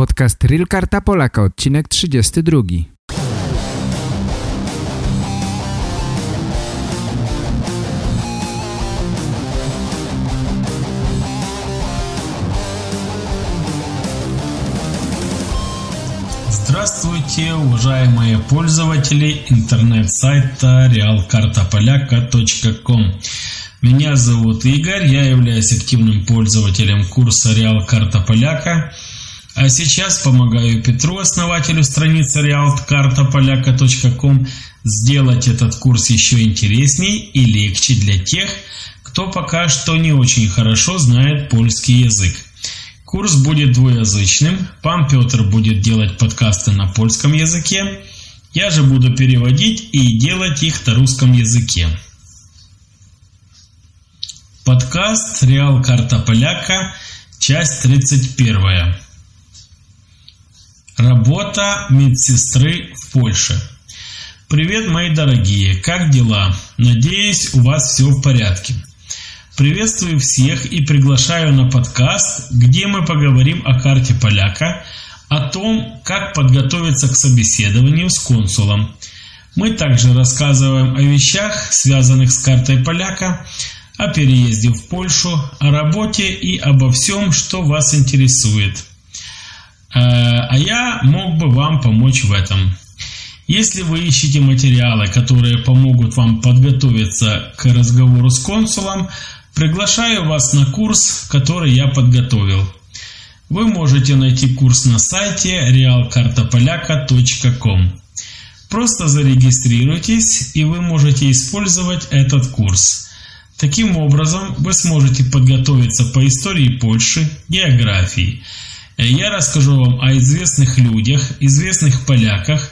Podcast Real Karta Polaka, odcinek 32. Здравствуйте, уважаемые пользователи интернет-сайта realkartapolaka.com. Меня зовут Игорь, я являюсь активным пользователем курса Реал Карта Поляка. А сейчас помогаю Петру, основателю страницы realkartapolaka.com, сделать этот курс еще интересней и легче для тех, кто пока что не очень хорошо знает польский язык. Курс будет двуязычным, пан Петр будет делать подкасты на польском языке, я же буду переводить и делать их на русском языке. Подкаст «Реал Карта Поляка», часть 31. Работа медсестры в Польше. Привет, мои дорогие, как дела? Надеюсь, у вас все в порядке. Приветствую всех и приглашаю на подкаст, где мы поговорим о карте поляка, о том, как подготовиться к собеседованию с консулом. Мы также рассказываем о вещах, связанных с картой поляка, о переезде в Польшу, о работе и обо всем, что вас интересует. Э, а я мог бы вам помочь в этом. Если вы ищете материалы, которые помогут вам подготовиться к разговору с консулом, приглашаю вас на курс, который я подготовил. Вы можете найти курс на сайте realkartapolaka.com. Просто зарегистрируйтесь, и вы можете использовать этот курс – Таким образом, вы сможете подготовиться по истории Польши, географии. Я расскажу вам о известных людях, известных поляках,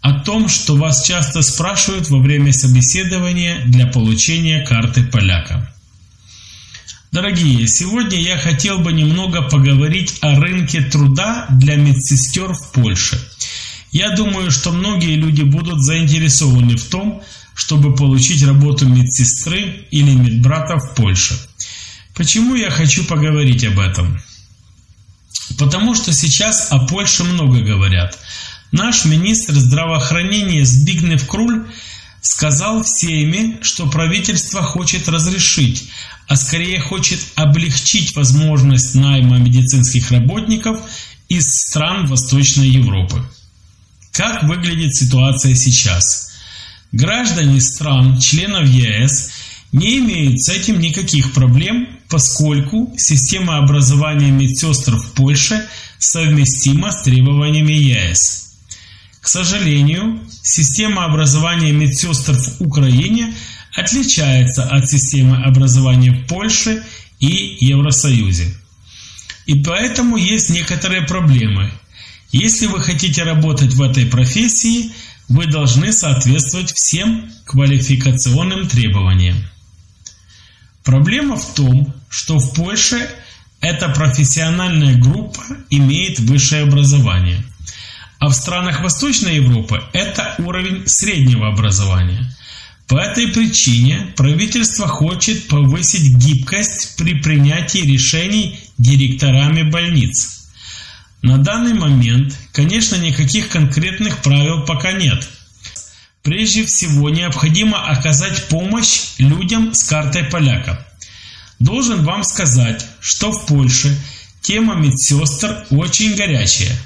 о том, что вас часто спрашивают во время собеседования для получения карты поляка. Дорогие, сегодня я хотел бы немного поговорить о рынке труда для медсестер в Польше. Я думаю, что многие люди будут заинтересованы в том, чтобы получить работу медсестры или медбрата в Польше. Почему я хочу поговорить об этом? Потому что сейчас о Польше много говорят. Наш министр здравоохранения Збигнев Круль сказал всеми, что правительство хочет разрешить, а скорее хочет облегчить возможность найма медицинских работников из стран Восточной Европы. Как выглядит ситуация сейчас? Граждане стран, членов ЕС, не имеют с этим никаких проблем, поскольку система образования медсестр в Польше совместима с требованиями ЕС. К сожалению, система образования медсестр в Украине отличается от системы образования в Польше и Евросоюзе. И поэтому есть некоторые проблемы. Если вы хотите работать в этой профессии – вы должны соответствовать всем квалификационным требованиям. Проблема в том, что в Польше эта профессиональная группа имеет высшее образование, а в странах Восточной Европы это уровень среднего образования. По этой причине правительство хочет повысить гибкость при принятии решений директорами больниц – на данный момент, конечно, никаких конкретных правил пока нет. Прежде всего, необходимо оказать помощь людям с картой поляка. Должен вам сказать, что в Польше тема медсестр очень горячая.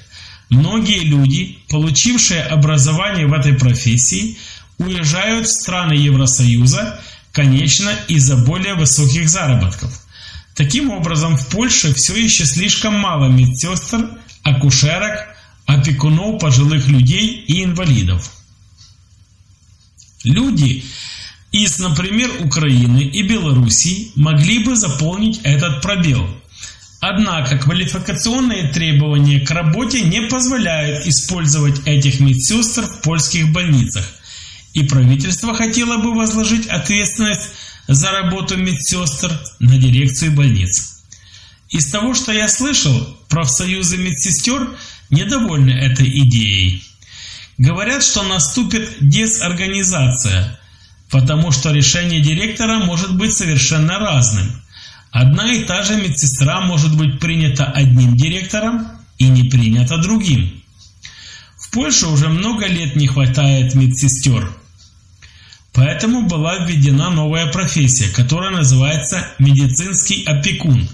Многие люди, получившие образование в этой профессии, уезжают в страны Евросоюза, конечно, из-за более высоких заработков. Таким образом, в Польше все еще слишком мало медсестр акушерок, опекунов пожилых людей и инвалидов. Люди из, например, Украины и Белоруссии могли бы заполнить этот пробел. Однако квалификационные требования к работе не позволяют использовать этих медсестр в польских больницах. И правительство хотело бы возложить ответственность за работу медсестр на дирекцию больниц. Из того, что я слышал, профсоюзы медсестер недовольны этой идеей. Говорят, что наступит дезорганизация, потому что решение директора может быть совершенно разным. Одна и та же медсестра может быть принята одним директором и не принята другим. В Польше уже много лет не хватает медсестер. Поэтому была введена новая профессия, которая называется медицинский опекун.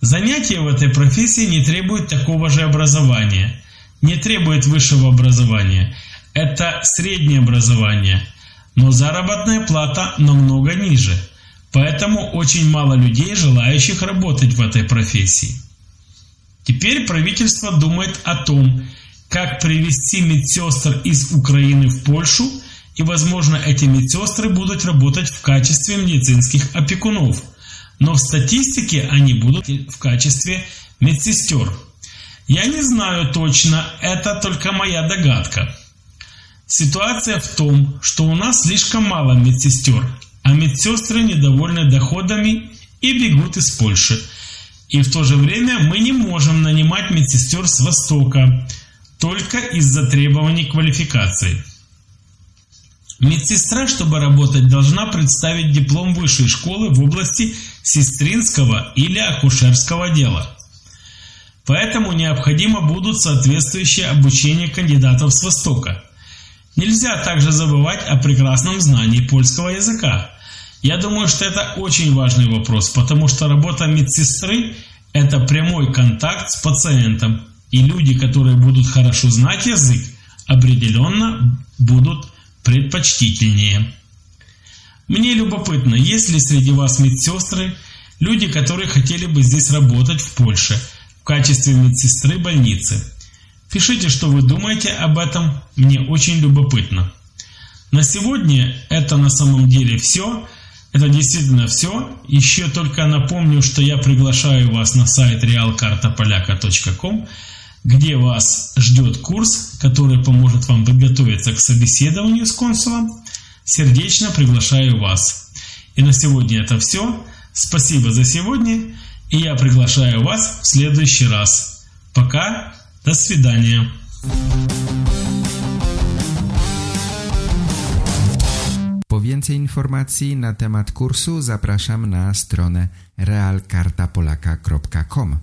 Занятия в этой профессии не требуют такого же образования, не требует высшего образования. Это среднее образование, но заработная плата намного ниже, поэтому очень мало людей, желающих работать в этой профессии. Теперь правительство думает о том, как привести медсестр из Украины в Польшу, и, возможно, эти медсестры будут работать в качестве медицинских опекунов, но в статистике они будут в качестве медсестер. Я не знаю точно, это только моя догадка. Ситуация в том, что у нас слишком мало медсестер, а медсестры недовольны доходами и бегут из Польши. И в то же время мы не можем нанимать медсестер с Востока, только из-за требований квалификации. Медсестра, чтобы работать, должна представить диплом высшей школы в области сестринского или акушерского дела. Поэтому необходимо будут соответствующие обучения кандидатов с Востока. Нельзя также забывать о прекрасном знании польского языка. Я думаю, что это очень важный вопрос, потому что работа медсестры – это прямой контакт с пациентом, и люди, которые будут хорошо знать язык, определенно будут предпочтительнее. Мне любопытно, есть ли среди вас медсестры, люди, которые хотели бы здесь работать в Польше в качестве медсестры больницы. Пишите, что вы думаете об этом, мне очень любопытно. На сегодня это на самом деле все. Это действительно все. Еще только напомню, что я приглашаю вас на сайт realkartapolaka.com где вас ждет курс, который поможет вам подготовиться к собеседованию с консулом. Сердечно приглашаю вас. И на сегодня это все. Спасибо за сегодня. И я приглашаю вас в следующий раз. Пока. До свидания. Po więcej informacji na temat kursu zapraszam na stronę realkartapolaka.com.